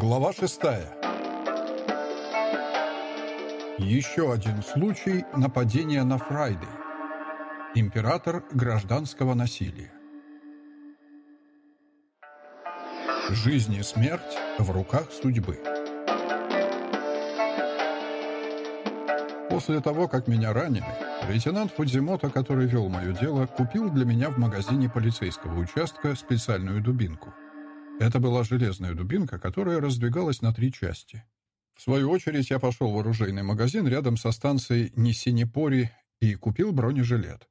Глава шестая. Еще один случай нападения на Фрайдей. Император гражданского насилия. Жизнь и смерть в руках судьбы. После того, как меня ранили, лейтенант Фудзимото, который вел мое дело, купил для меня в магазине полицейского участка специальную дубинку. Это была железная дубинка, которая раздвигалась на три части. В свою очередь я пошел в оружейный магазин рядом со станцией Нисинепори и купил бронежилет.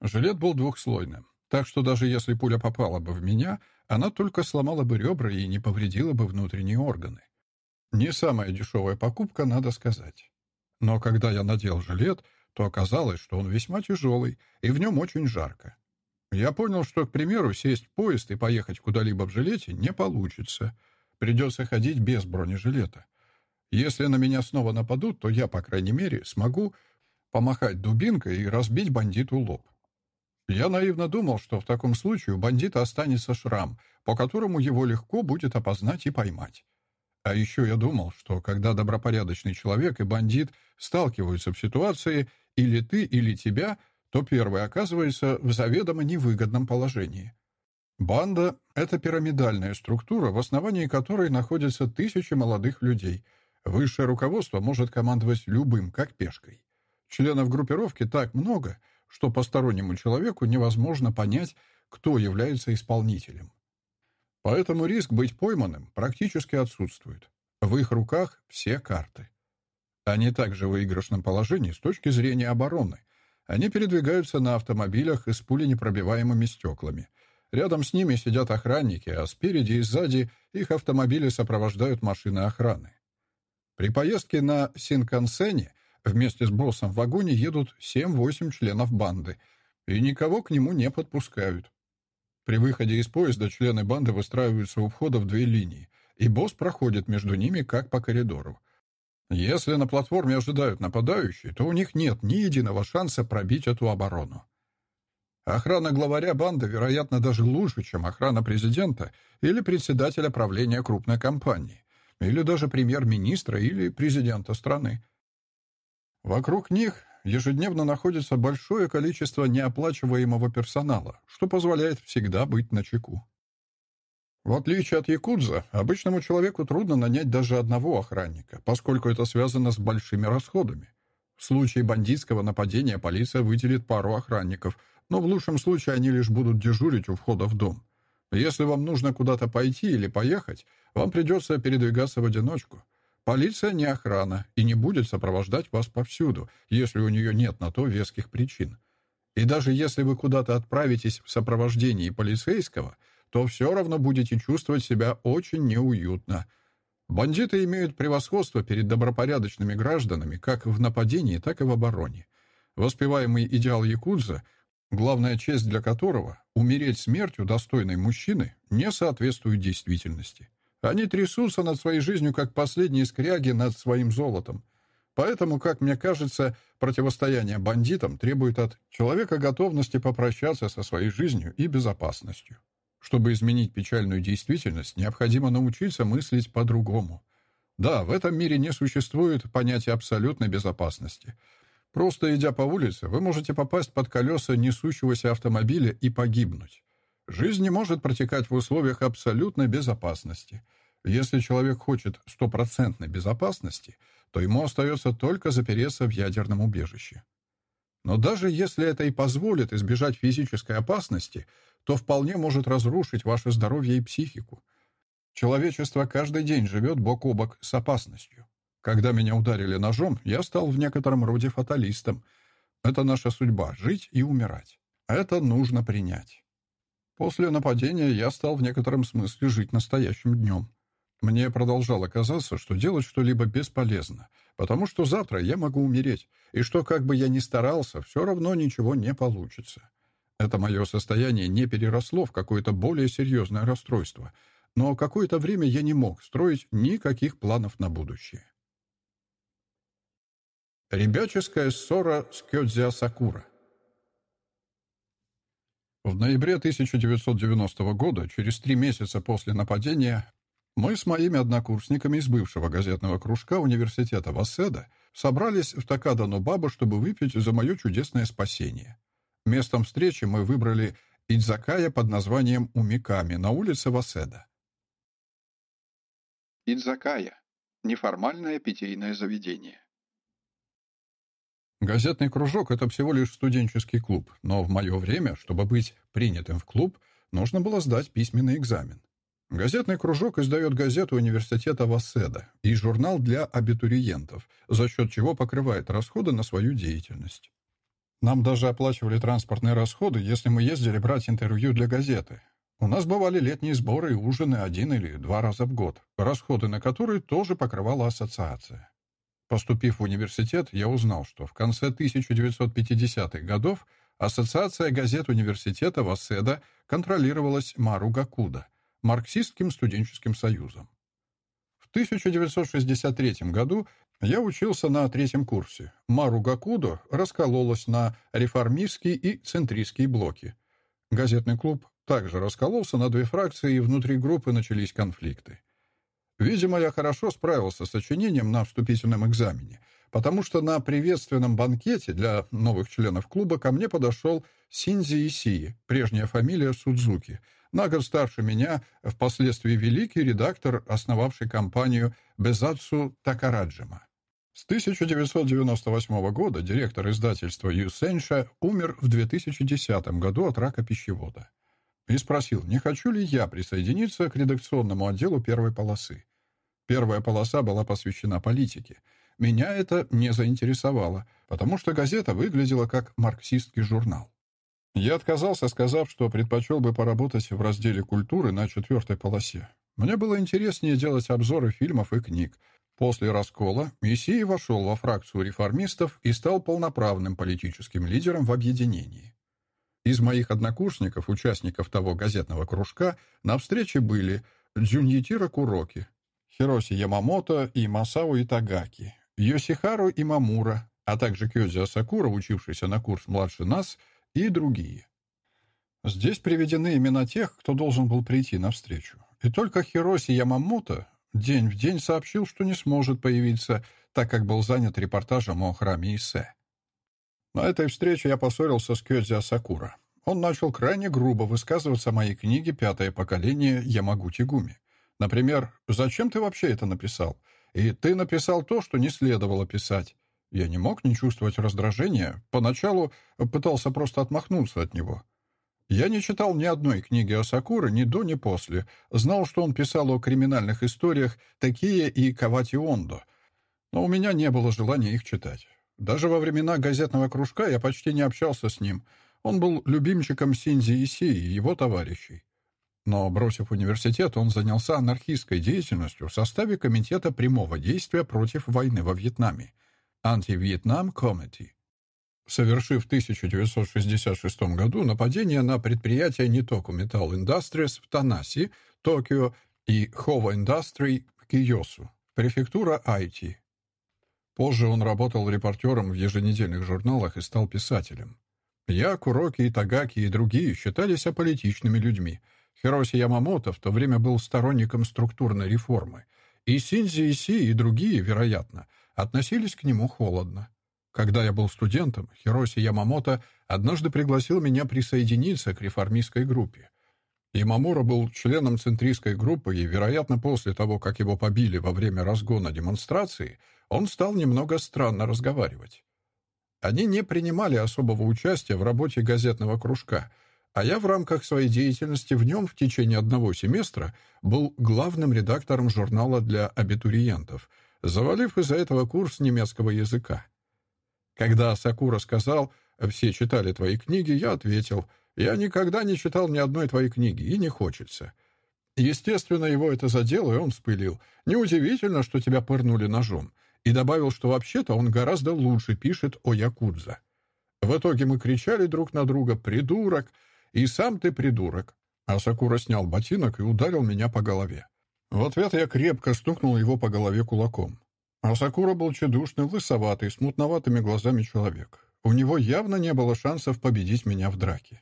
Жилет был двухслойным, так что даже если пуля попала бы в меня, она только сломала бы ребра и не повредила бы внутренние органы. Не самая дешевая покупка, надо сказать. Но когда я надел жилет, то оказалось, что он весьма тяжелый, и в нем очень жарко. Я понял, что, к примеру, сесть в поезд и поехать куда-либо в жилете не получится. Придется ходить без бронежилета. Если на меня снова нападут, то я, по крайней мере, смогу помахать дубинкой и разбить бандиту лоб. Я наивно думал, что в таком случае у бандита останется шрам, по которому его легко будет опознать и поймать. А еще я думал, что когда добропорядочный человек и бандит сталкиваются в ситуации «или ты, или тебя», то первый оказывается в заведомо невыгодном положении. Банда — это пирамидальная структура, в основании которой находятся тысячи молодых людей. Высшее руководство может командовать любым, как пешкой. Членов группировки так много, что постороннему человеку невозможно понять, кто является исполнителем. Поэтому риск быть пойманным практически отсутствует. В их руках все карты. Они также в выигрышном положении с точки зрения обороны — они передвигаются на автомобилях с пуленепробиваемыми стеклами. Рядом с ними сидят охранники, а спереди и сзади их автомобили сопровождают машины охраны. При поездке на Синкансене вместе с боссом в вагоне едут 7-8 членов банды, и никого к нему не подпускают. При выходе из поезда члены банды выстраиваются у входа в две линии, и босс проходит между ними, как по коридору. Если на платформе ожидают нападающие, то у них нет ни единого шанса пробить эту оборону. Охрана главаря банды, вероятно, даже лучше, чем охрана президента или председателя правления крупной компании, или даже премьер-министра или президента страны. Вокруг них ежедневно находится большое количество неоплачиваемого персонала, что позволяет всегда быть начеку. В отличие от якудза, обычному человеку трудно нанять даже одного охранника, поскольку это связано с большими расходами. В случае бандитского нападения полиция выделит пару охранников, но в лучшем случае они лишь будут дежурить у входа в дом. Если вам нужно куда-то пойти или поехать, вам придется передвигаться в одиночку. Полиция не охрана и не будет сопровождать вас повсюду, если у нее нет на то веских причин. И даже если вы куда-то отправитесь в сопровождении полицейского – то все равно будете чувствовать себя очень неуютно. Бандиты имеют превосходство перед добропорядочными гражданами как в нападении, так и в обороне. Воспеваемый идеал якудза, главная честь для которого — умереть смертью достойной мужчины, не соответствует действительности. Они трясутся над своей жизнью, как последние скряги над своим золотом. Поэтому, как мне кажется, противостояние бандитам требует от человека готовности попрощаться со своей жизнью и безопасностью. Чтобы изменить печальную действительность, необходимо научиться мыслить по-другому. Да, в этом мире не существует понятия абсолютной безопасности. Просто идя по улице, вы можете попасть под колеса несущегося автомобиля и погибнуть. Жизнь не может протекать в условиях абсолютной безопасности. Если человек хочет стопроцентной безопасности, то ему остается только запереться в ядерном убежище. Но даже если это и позволит избежать физической опасности, то вполне может разрушить ваше здоровье и психику. Человечество каждый день живет бок о бок с опасностью. Когда меня ударили ножом, я стал в некотором роде фаталистом. Это наша судьба — жить и умирать. Это нужно принять. После нападения я стал в некотором смысле жить настоящим днем. Мне продолжало казаться, что делать что-либо бесполезно, потому что завтра я могу умереть, и что, как бы я ни старался, все равно ничего не получится. Это мое состояние не переросло в какое-то более серьезное расстройство, но какое-то время я не мог строить никаких планов на будущее. Ребяческая ссора с Кёдзиа Сакура В ноябре 1990 года, через три месяца после нападения, Мы с моими однокурсниками из бывшего газетного кружка университета Васеда собрались в Такадану-Баба, чтобы выпить за мое чудесное спасение. Местом встречи мы выбрали Идзакая под названием Умиками на улице Васеда. Идзакая — неформальное питейное заведение. Газетный кружок — это всего лишь студенческий клуб, но в мое время, чтобы быть принятым в клуб, нужно было сдать письменный экзамен. Газетный кружок издает газету университета Васеда и журнал для абитуриентов, за счет чего покрывает расходы на свою деятельность. Нам даже оплачивали транспортные расходы, если мы ездили брать интервью для газеты. У нас бывали летние сборы и ужины один или два раза в год, расходы на которые тоже покрывала ассоциация. Поступив в университет, я узнал, что в конце 1950-х годов Ассоциация газет университета Васеда контролировалась Мару Гакуда, марксистским студенческим союзом. В 1963 году я учился на третьем курсе. Мару Гакудо раскололась на реформистские и центристские блоки. Газетный клуб также раскололся на две фракции, и внутри группы начались конфликты. Видимо, я хорошо справился с сочинением на вступительном экзамене, потому что на приветственном банкете для новых членов клуба ко мне подошел Синзи Исии, прежняя фамилия Судзуки, на год старше меня, впоследствии великий редактор, основавший компанию Безацу Такараджима. С 1998 года директор издательства Юсенша умер в 2010 году от рака пищевода. И спросил, не хочу ли я присоединиться к редакционному отделу первой полосы. Первая полоса была посвящена политике. Меня это не заинтересовало, потому что газета выглядела как марксистский журнал. Я отказался, сказав, что предпочел бы поработать в разделе культуры на четвертой полосе. Мне было интереснее делать обзоры фильмов и книг. После раскола Мессия вошел во фракцию реформистов и стал полноправным политическим лидером в объединении. Из моих однокурсников, участников того газетного кружка, на встрече были Дзюньетира Куроки, Хироси Ямамото и Масао Итагаки, Йосихару Имамура, а также Кёзи Асакура, учившийся на курс младше нас — и другие. Здесь приведены имена тех, кто должен был прийти навстречу. И только Хироси Ямамото день в день сообщил, что не сможет появиться, так как был занят репортажем о храме Исе. На этой встрече я поссорился с Кёдзи Асакура. Он начал крайне грубо высказываться о моей книге «Пятое поколение Ямагути Гуми». Например, «Зачем ты вообще это написал?» И «Ты написал то, что не следовало писать». Я не мог не чувствовать раздражения, поначалу пытался просто отмахнуться от него. Я не читал ни одной книги о Сакуре ни до, ни после. Знал, что он писал о криминальных историях, такие и Кавати Ондо. Но у меня не было желания их читать. Даже во времена газетного кружка я почти не общался с ним. Он был любимчиком Синзи Иси и его товарищей. Но, бросив университет, он занялся анархистской деятельностью в составе Комитета прямого действия против войны во Вьетнаме — Анти-Вьетнам Комити, совершив в 1966 году нападение на предприятия Нитоку Metal Industries в Танаси, Токио и Хова Industry в Киосу, префектура Айти. Позже он работал репортером в еженедельных журналах и стал писателем. Я, Куроки, Тагаки и другие считались аполитичными людьми. Хироси Ямамото в то время был сторонником структурной реформы. И Синзи Иси и другие, вероятно, относились к нему холодно. Когда я был студентом, Хироси Ямамото однажды пригласил меня присоединиться к реформистской группе. Ямамура был членом центристской группы, и, вероятно, после того, как его побили во время разгона демонстрации, он стал немного странно разговаривать. Они не принимали особого участия в работе газетного кружка, а я в рамках своей деятельности в нем в течение одного семестра был главным редактором журнала для абитуриентов — завалив из-за этого курс немецкого языка. Когда Сакура сказал «все читали твои книги», я ответил «я никогда не читал ни одной твоей книги, и не хочется». Естественно, его это задело, и он вспылил. «Неудивительно, что тебя пырнули ножом». И добавил, что вообще-то он гораздо лучше пишет о Якудза. В итоге мы кричали друг на друга «Придурок!» и «Сам ты придурок!» А Сакура снял ботинок и ударил меня по голове. В ответ я крепко стукнул его по голове кулаком. Асакура был чедушный, лысоватый, с мутноватыми глазами человек. У него явно не было шансов победить меня в драке.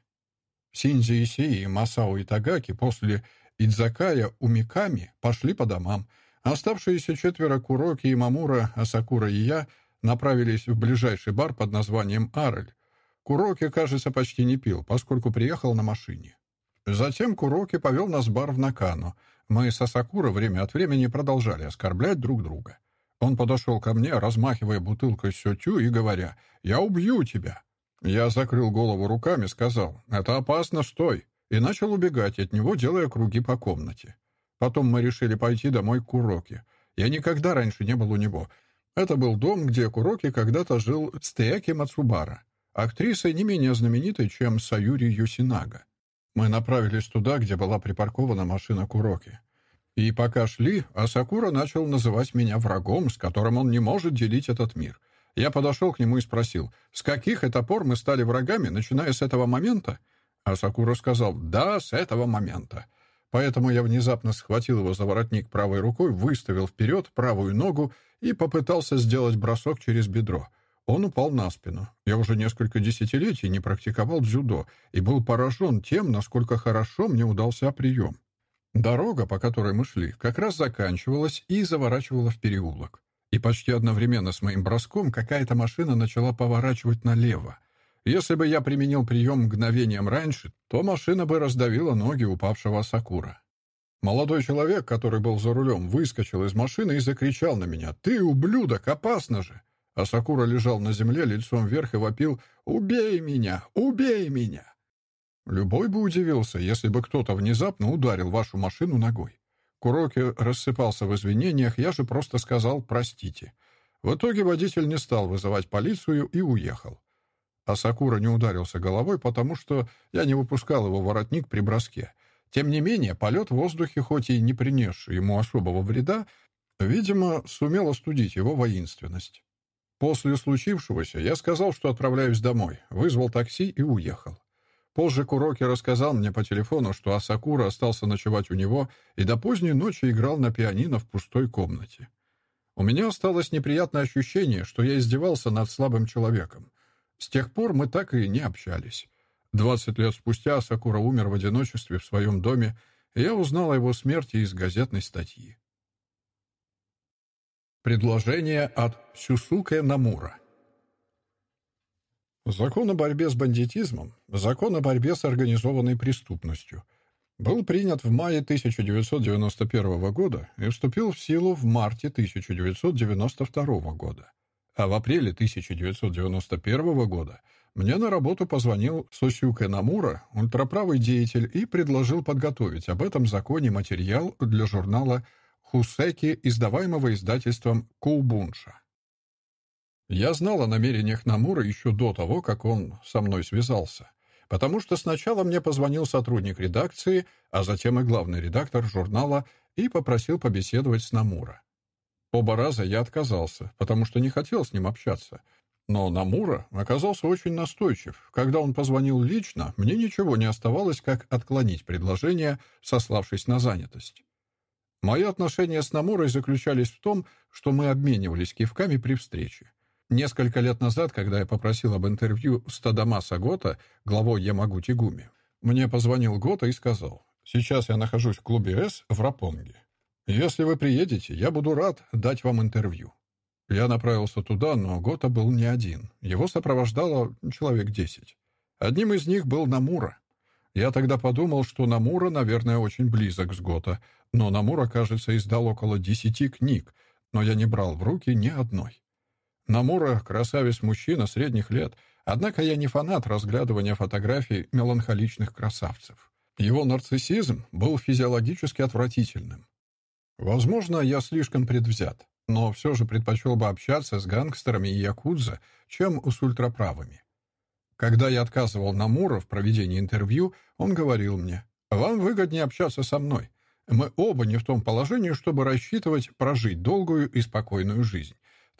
Синзи Исии и Масао Итагаки после Идзакая Умиками пошли по домам. Оставшиеся четверо Куроки и Мамура, Асакура и я направились в ближайший бар под названием «Арель». Куроки, кажется, почти не пил, поскольку приехал на машине. Затем Куроки повел нас в бар в Накану. Мы с Асакура время от времени продолжали оскорблять друг друга. Он подошел ко мне, размахивая бутылкой сетю и говоря «Я убью тебя». Я закрыл голову руками, сказал «Это опасно, стой!» и начал убегать от него, делая круги по комнате. Потом мы решили пойти домой к Куроке. Я никогда раньше не был у него. Это был дом, где Куроки когда-то жил с Теяки Мацубара, актрисой не менее знаменитой, чем Саюри Юсинага. Мы направились туда, где была припаркована машина Куроки. И пока шли, Асакура начал называть меня врагом, с которым он не может делить этот мир. Я подошел к нему и спросил, с каких это пор мы стали врагами, начиная с этого момента? Асакура сказал, да, с этого момента. Поэтому я внезапно схватил его за воротник правой рукой, выставил вперед правую ногу и попытался сделать бросок через бедро. Он упал на спину. Я уже несколько десятилетий не практиковал дзюдо и был поражен тем, насколько хорошо мне удался прием. Дорога, по которой мы шли, как раз заканчивалась и заворачивала в переулок. И почти одновременно с моим броском какая-то машина начала поворачивать налево. Если бы я применил прием мгновением раньше, то машина бы раздавила ноги упавшего Сакура. Молодой человек, который был за рулем, выскочил из машины и закричал на меня «Ты, ублюдок, опасно же!» А Сакура лежал на земле лицом вверх и вопил «Убей меня! Убей меня!» Любой бы удивился, если бы кто-то внезапно ударил вашу машину ногой. Куроки рассыпался в извинениях, я же просто сказал «простите». В итоге водитель не стал вызывать полицию и уехал. А Сакура не ударился головой, потому что я не выпускал его воротник при броске. Тем не менее, полет в воздухе, хоть и не принесший ему особого вреда, видимо, сумел остудить его воинственность. После случившегося я сказал, что отправляюсь домой, вызвал такси и уехал. Позже Куроки рассказал мне по телефону, что Асакура остался ночевать у него и до поздней ночи играл на пианино в пустой комнате. У меня осталось неприятное ощущение, что я издевался над слабым человеком. С тех пор мы так и не общались. Двадцать лет спустя Асакура умер в одиночестве в своем доме, и я узнал о его смерти из газетной статьи. Предложение от Сюсуке Намура Закон о борьбе с бандитизмом, закон о борьбе с организованной преступностью, был принят в мае 1991 года и вступил в силу в марте 1992 года. А в апреле 1991 года мне на работу позвонил Сосюка Намура, ультраправый деятель, и предложил подготовить об этом законе материал для журнала «Хусеки», издаваемого издательством «Коубунша». Я знал о намерениях Намура еще до того, как он со мной связался, потому что сначала мне позвонил сотрудник редакции, а затем и главный редактор журнала и попросил побеседовать с Намура. Оба раза я отказался, потому что не хотел с ним общаться. Но Намура оказался очень настойчив. Когда он позвонил лично, мне ничего не оставалось, как отклонить предложение, сославшись на занятость. Мои отношения с Намурой заключались в том, что мы обменивались кивками при встрече. Несколько лет назад, когда я попросил об интервью с Тадамаса Гота, главой Ямагути Гуми, мне позвонил Гота и сказал, «Сейчас я нахожусь в клубе «С» в Рапонге. Если вы приедете, я буду рад дать вам интервью». Я направился туда, но Гота был не один. Его сопровождало человек десять. Одним из них был Намура. Я тогда подумал, что Намура, наверное, очень близок с Гота, но Намура, кажется, издал около десяти книг, но я не брал в руки ни одной. Намура — красавец-мужчина средних лет, однако я не фанат разглядывания фотографий меланхоличных красавцев. Его нарциссизм был физиологически отвратительным. Возможно, я слишком предвзят, но все же предпочел бы общаться с гангстерами и якудза, чем с ультраправыми. Когда я отказывал Намура в проведении интервью, он говорил мне, «Вам выгоднее общаться со мной. Мы оба не в том положении, чтобы рассчитывать прожить долгую и спокойную жизнь.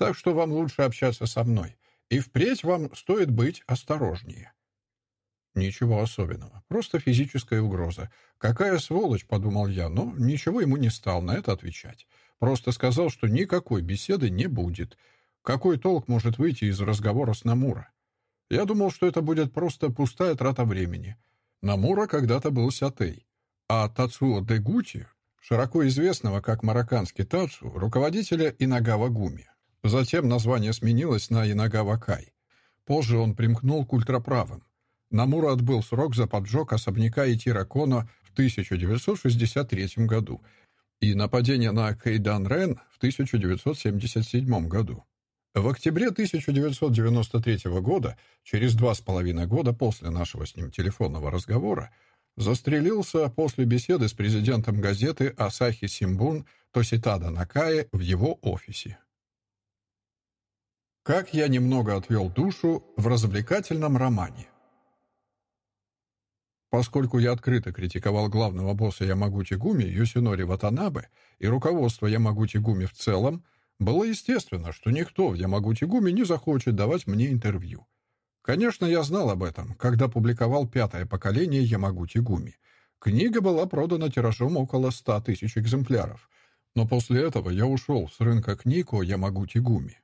Так что вам лучше общаться со мной. И впредь вам стоит быть осторожнее». Ничего особенного. Просто физическая угроза. «Какая сволочь», — подумал я, но ничего ему не стал на это отвечать. Просто сказал, что никакой беседы не будет. Какой толк может выйти из разговора с Намура? Я думал, что это будет просто пустая трата времени. Намура когда-то был сятей. а Тацуо Дегути, широко известного как марокканский Тацу, руководителя Инагава Гуми. Затем название сменилось на Инагава Кай. Позже он примкнул к ультраправым. Намура отбыл срок за поджог особняка Итира Коно в 1963 году и нападение на Кейдан Рен в 1977 году. В октябре 1993 года, через два с половиной года после нашего с ним телефонного разговора, застрелился после беседы с президентом газеты «Асахи Симбун» Тоситада Накае в его офисе. Как я немного отвел душу в развлекательном романе. Поскольку я открыто критиковал главного босса Ямагути Гуми, Юсинори Ватанабе, и руководство Ямагути Гуми в целом, было естественно, что никто в Ямагути Гуми не захочет давать мне интервью. Конечно, я знал об этом, когда публиковал пятое поколение Ямагути Гуми. Книга была продана тиражом около ста тысяч экземпляров. Но после этого я ушел с рынка книг о Ямагути Гуми.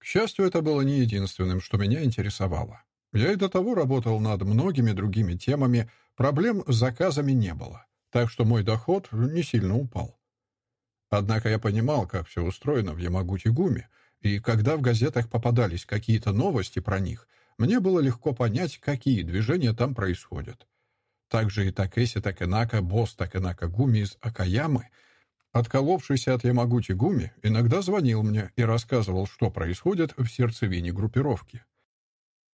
К счастью, это было не единственным, что меня интересовало. Я и до того работал над многими другими темами, проблем с заказами не было, так что мой доход не сильно упал. Однако я понимал, как все устроено в Ямагути-Гуме, и когда в газетах попадались какие-то новости про них, мне было легко понять, какие движения там происходят. Также и Такеси Такенака, босс Такенака Гуми из Акаямы, отколовшийся от Ямагути Гуми, иногда звонил мне и рассказывал, что происходит в сердцевине группировки.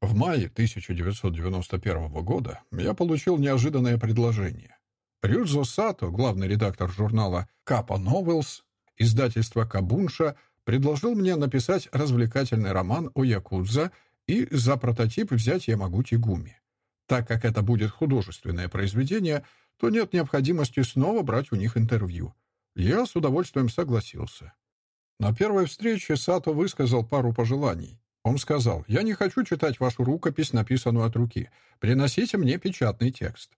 В мае 1991 года я получил неожиданное предложение. Рюдзо Сато, главный редактор журнала «Капа Новелс», издательства «Кабунша», предложил мне написать развлекательный роман о Якудза и за прототип взять Ямагути Гуми. Так как это будет художественное произведение, то нет необходимости снова брать у них интервью. Я с удовольствием согласился. На первой встрече Сато высказал пару пожеланий. Он сказал, «Я не хочу читать вашу рукопись, написанную от руки. Приносите мне печатный текст».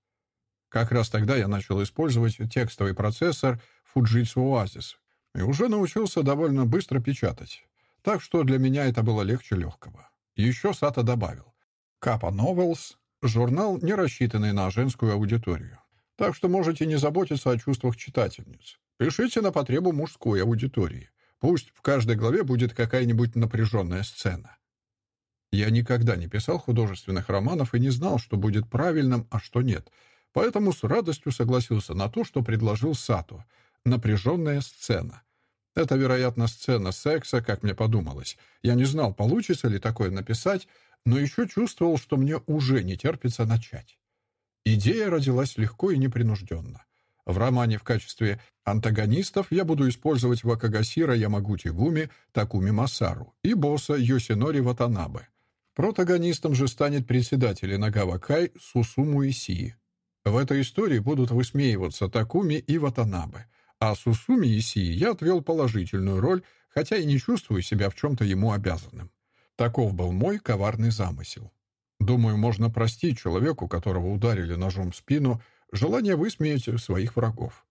Как раз тогда я начал использовать текстовый процессор Fujitsu Oasis и уже научился довольно быстро печатать. Так что для меня это было легче легкого. Еще Сата добавил. Kappa Novels — журнал, не рассчитанный на женскую аудиторию. Так что можете не заботиться о чувствах читательниц. Пишите на потребу мужской аудитории. Пусть в каждой главе будет какая-нибудь напряженная сцена. Я никогда не писал художественных романов и не знал, что будет правильным, а что нет. Поэтому с радостью согласился на то, что предложил Сато. Напряженная сцена. Это, вероятно, сцена секса, как мне подумалось. Я не знал, получится ли такое написать, но еще чувствовал, что мне уже не терпится начать. Идея родилась легко и непринужденно. В романе в качестве антагонистов я буду использовать Вакагасира Ямагути Гуми Такуми Масару и босса Йосинори Ватанабе. Протагонистом же станет председатель Инагава Кай Сусуму Исии. В этой истории будут высмеиваться Такуми и Ватанабе, а Сусуми Исии я отвел положительную роль, хотя и не чувствую себя в чем-то ему обязанным. Таков был мой коварный замысел. Думаю, можно простить человеку, которого ударили ножом в спину, желание высмеять своих врагов.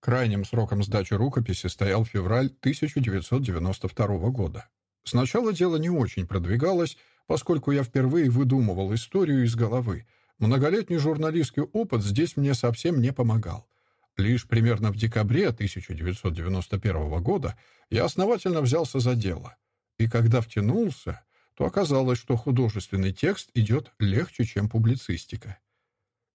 Крайним сроком сдачи рукописи стоял февраль 1992 года. Сначала дело не очень продвигалось, поскольку я впервые выдумывал историю из головы. Многолетний журналистский опыт здесь мне совсем не помогал. Лишь примерно в декабре 1991 года я основательно взялся за дело. И когда втянулся, то оказалось, что художественный текст идет легче, чем публицистика.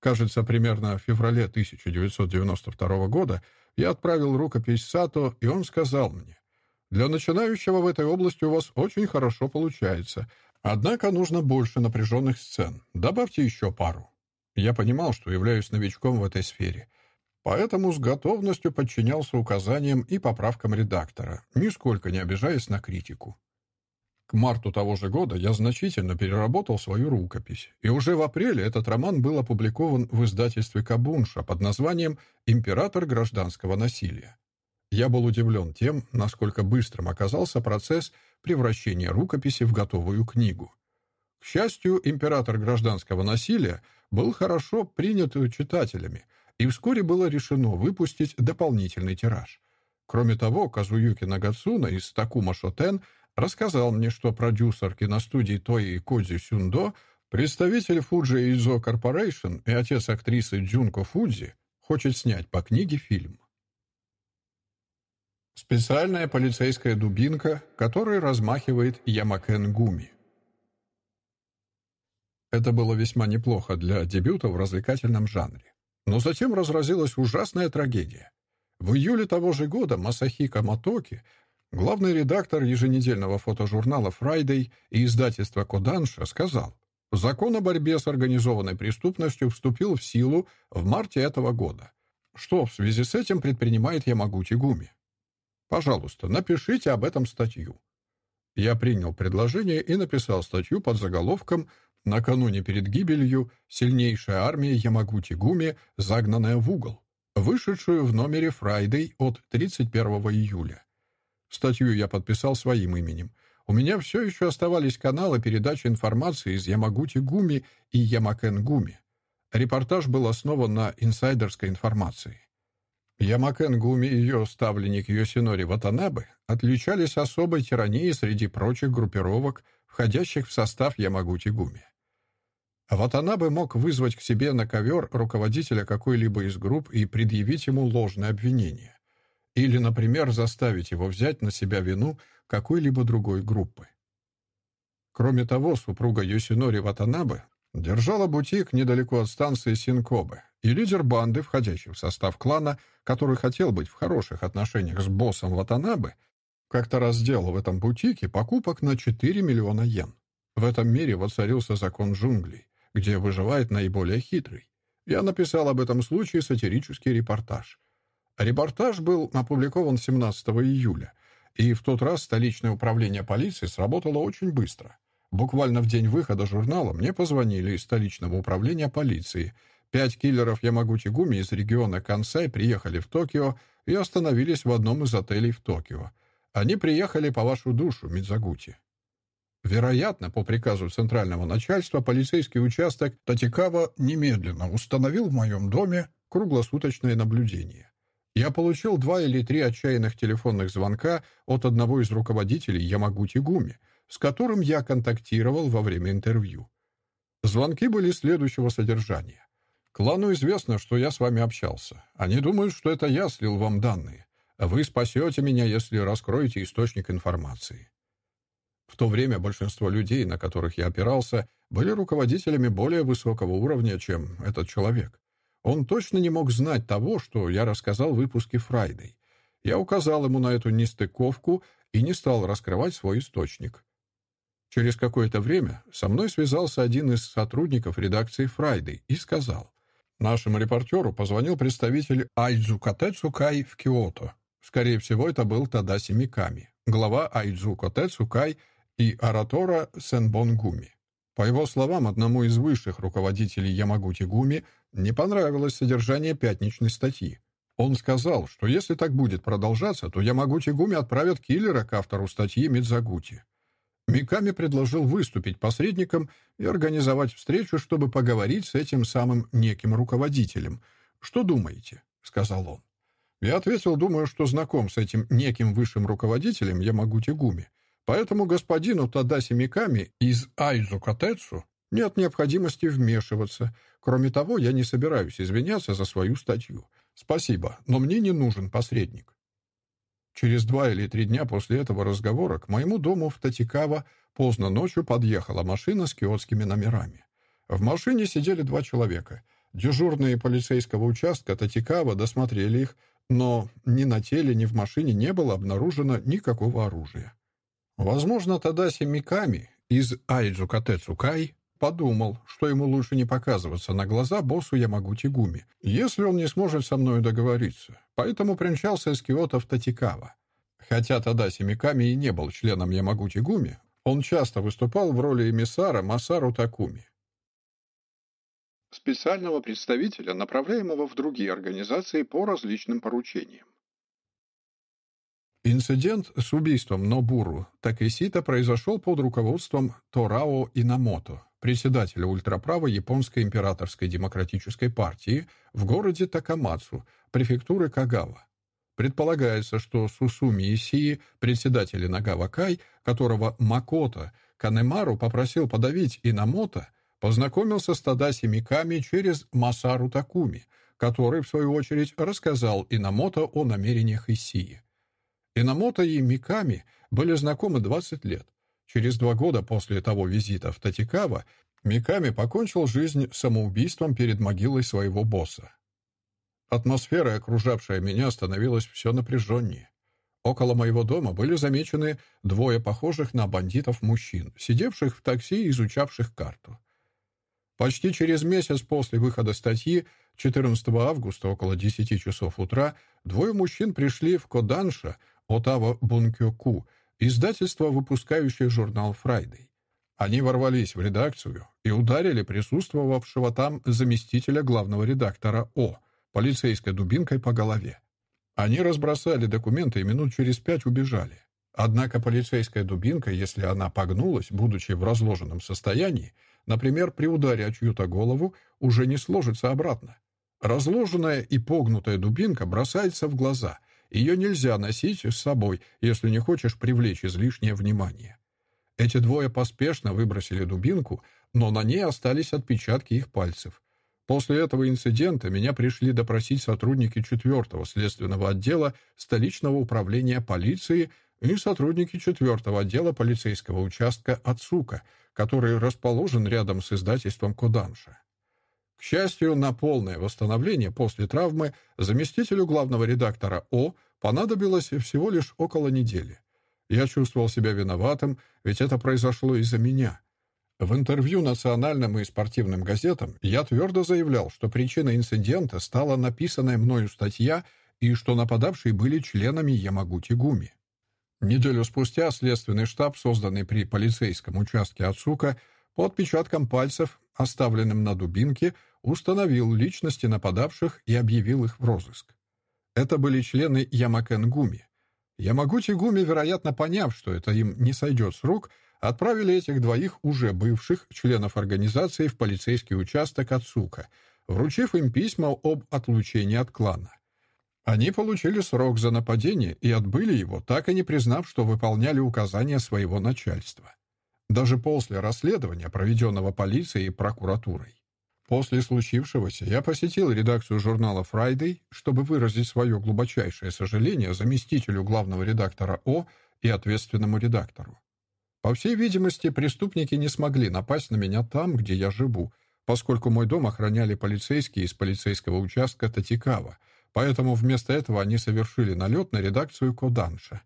Кажется, примерно в феврале 1992 года я отправил рукопись Сато, и он сказал мне, для начинающего в этой области у вас очень хорошо получается. Однако нужно больше напряженных сцен. Добавьте еще пару. Я понимал, что являюсь новичком в этой сфере. Поэтому с готовностью подчинялся указаниям и поправкам редактора, нисколько не обижаясь на критику. К марту того же года я значительно переработал свою рукопись, и уже в апреле этот роман был опубликован в издательстве Кабунша под названием «Император гражданского насилия». Я был удивлен тем, насколько быстрым оказался процесс превращения рукописи в готовую книгу. К счастью, император гражданского насилия был хорошо принят читателями, и вскоре было решено выпустить дополнительный тираж. Кроме того, Казуюки Нагацуна из Такума Шотен рассказал мне, что продюсер киностудии Тои Кодзи Сюндо, представитель Fuji Изо Corporation и отец актрисы Джунко Фудзи хочет снять по книге фильм. Специальная полицейская дубинка, которой размахивает Ямакен Гуми. Это было весьма неплохо для дебюта в развлекательном жанре. Но затем разразилась ужасная трагедия. В июле того же года Масахика Матоки, главный редактор еженедельного фотожурнала Friday и издательства Коданша, сказал, Закон о борьбе с организованной преступностью вступил в силу в марте этого года. Что в связи с этим предпринимает Ямагути Гуми? Пожалуйста, напишите об этом статью. Я принял предложение и написал статью под заголовком «Накануне перед гибелью сильнейшая армия Ямагути Гуми, загнанная в угол», вышедшую в номере Friday от 31 июля. Статью я подписал своим именем. У меня все еще оставались каналы передачи информации из Ямагути-Гуми и Ямакен-Гуми. Репортаж был основан на инсайдерской информации. Ямакен-Гуми и ее ставленник Йосинори Ватанабе отличались особой тиранией среди прочих группировок, входящих в состав Ямагути-Гуми. Ватанабе мог вызвать к себе на ковер руководителя какой-либо из групп и предъявить ему ложное обвинение. Или, например, заставить его взять на себя вину какой-либо другой группы. Кроме того, супруга Йосинори Ватанабе держала бутик недалеко от станции Синкобе, и лидер банды, входящий в состав клана, который хотел быть в хороших отношениях с боссом Ватанабе, как-то раз сделал в этом бутике покупок на 4 миллиона йен. В этом мире воцарился закон джунглей, где выживает наиболее хитрый. Я написал об этом случае сатирический репортаж. Репортаж был опубликован 17 июля, и в тот раз столичное управление полиции сработало очень быстро. Буквально в день выхода журнала мне позвонили из столичного управления полиции. Пять киллеров Ямагути-Гуми из региона Кансай приехали в Токио и остановились в одном из отелей в Токио. Они приехали по вашу душу, Мидзагути. Вероятно, по приказу центрального начальства полицейский участок Татикава немедленно установил в моем доме круглосуточное наблюдение. Я получил два или три отчаянных телефонных звонка от одного из руководителей Ямагути Гуми, с которым я контактировал во время интервью. Звонки были следующего содержания. «Клану известно, что я с вами общался. Они думают, что это я слил вам данные. Вы спасете меня, если раскроете источник информации». В то время большинство людей, на которых я опирался, были руководителями более высокого уровня, чем этот человек. Он точно не мог знать того, что я рассказал в выпуске «Friday». Я указал ему на эту нестыковку и не стал раскрывать свой источник. Через какое-то время со мной связался один из сотрудников редакции «Friday» и сказал, «Нашему репортеру позвонил представитель Айдзу Катэцукай в Киото. Скорее всего, это был Тадаси Миками, глава Айдзу Катэцукай и оратора Сенбонгуми. По его словам, одному из высших руководителей Ямагути Гуми не понравилось содержание пятничной статьи. Он сказал, что если так будет продолжаться, то Ямагути Гуми отправят киллера к автору статьи Мидзагути. Миками предложил выступить посредником и организовать встречу, чтобы поговорить с этим самым неким руководителем. «Что думаете?» — сказал он. Я ответил, думаю, что знаком с этим неким высшим руководителем Ямагути Гуми. Поэтому господину Тадаси Миками из Айзу Катэцу нет необходимости вмешиваться. Кроме того, я не собираюсь извиняться за свою статью. Спасибо, но мне не нужен посредник. Через два или три дня после этого разговора к моему дому в Татикава поздно ночью подъехала машина с киотскими номерами. В машине сидели два человека. Дежурные полицейского участка Татикава досмотрели их, но ни на теле, ни в машине не было обнаружено никакого оружия. Возможно, Тадаси Миками из Айджу Катэцукай подумал, что ему лучше не показываться на глаза боссу Ямагути Гуми, если он не сможет со мной договориться, поэтому примчался из Киото в Татикава. Хотя Тадаси Миками и не был членом Ямагути Гуми, он часто выступал в роли эмиссара Масару Такуми. Специального представителя, направляемого в другие организации по различным поручениям. Инцидент с убийством Нобуру Такесита произошел под руководством Торао Инамото, председателя ультраправой Японской императорской демократической партии в городе Такамацу, префектуры Кагава. Предполагается, что Сусуми Исии, председатель Нагава Кай, которого Макото Канемару попросил подавить Инамото, познакомился с Тадаси Миками через Масару Такуми, который, в свою очередь, рассказал Инамото о намерениях Исии. Инамото и Миками были знакомы 20 лет. Через два года после того визита в Татикава Миками покончил жизнь самоубийством перед могилой своего босса. Атмосфера, окружавшая меня, становилась все напряженнее. Около моего дома были замечены двое похожих на бандитов мужчин, сидевших в такси и изучавших карту. Почти через месяц после выхода статьи, 14 августа около 10 часов утра, двое мужчин пришли в Коданша, Отава Бункёку, издательство, выпускающее журнал «Friday». Они ворвались в редакцию и ударили присутствовавшего там заместителя главного редактора О полицейской дубинкой по голове. Они разбросали документы и минут через пять убежали. Однако полицейская дубинка, если она погнулась, будучи в разложенном состоянии, например, при ударе о чью-то голову, уже не сложится обратно. Разложенная и погнутая дубинка бросается в глаза. Ее нельзя носить с собой, если не хочешь привлечь излишнее внимание. Эти двое поспешно выбросили дубинку, но на ней остались отпечатки их пальцев. После этого инцидента меня пришли допросить сотрудники 4-го следственного отдела столичного управления полиции и сотрудники 4-го отдела полицейского участка Ацука, который расположен рядом с издательством Коданша. К счастью, на полное восстановление после травмы заместителю главного редактора О понадобилось всего лишь около недели. Я чувствовал себя виноватым, ведь это произошло из-за меня — в интервью национальным и спортивным газетам я твердо заявлял, что причиной инцидента стала написанная мною статья и что нападавшие были членами Ямагути-Гуми. Неделю спустя следственный штаб, созданный при полицейском участке Ацука, по отпечаткам пальцев, оставленным на дубинке, установил личности нападавших и объявил их в розыск. Это были члены Ямакен-Гуми. Ямагути-Гуми, вероятно, поняв, что это им не сойдет с рук, отправили этих двоих уже бывших членов организации в полицейский участок Ацука, вручив им письма об отлучении от клана. Они получили срок за нападение и отбыли его, так и не признав, что выполняли указания своего начальства. Даже после расследования, проведенного полицией и прокуратурой. После случившегося я посетил редакцию журнала Friday, чтобы выразить свое глубочайшее сожаление заместителю главного редактора О и ответственному редактору. По всей видимости, преступники не смогли напасть на меня там, где я живу, поскольку мой дом охраняли полицейские из полицейского участка Татикава, поэтому вместо этого они совершили налет на редакцию Коданша.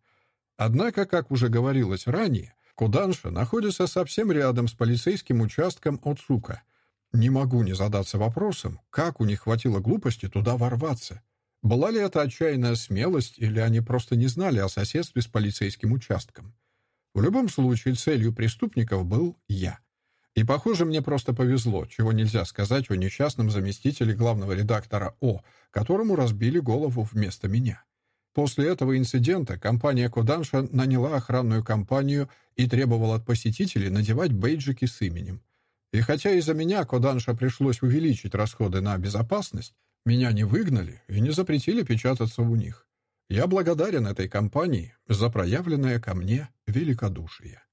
Однако, как уже говорилось ранее, Коданша находится совсем рядом с полицейским участком Оцука. Не могу не задаться вопросом, как у них хватило глупости туда ворваться. Была ли это отчаянная смелость, или они просто не знали о соседстве с полицейским участком? В любом случае, целью преступников был я. И, похоже, мне просто повезло, чего нельзя сказать о несчастном заместителе главного редактора О, которому разбили голову вместо меня. После этого инцидента компания Коданша наняла охранную компанию и требовала от посетителей надевать бейджики с именем. И хотя из-за меня Коданша пришлось увеличить расходы на безопасность, меня не выгнали и не запретили печататься у них. Я благодарен этой компании за проявленное ко мне великодушие.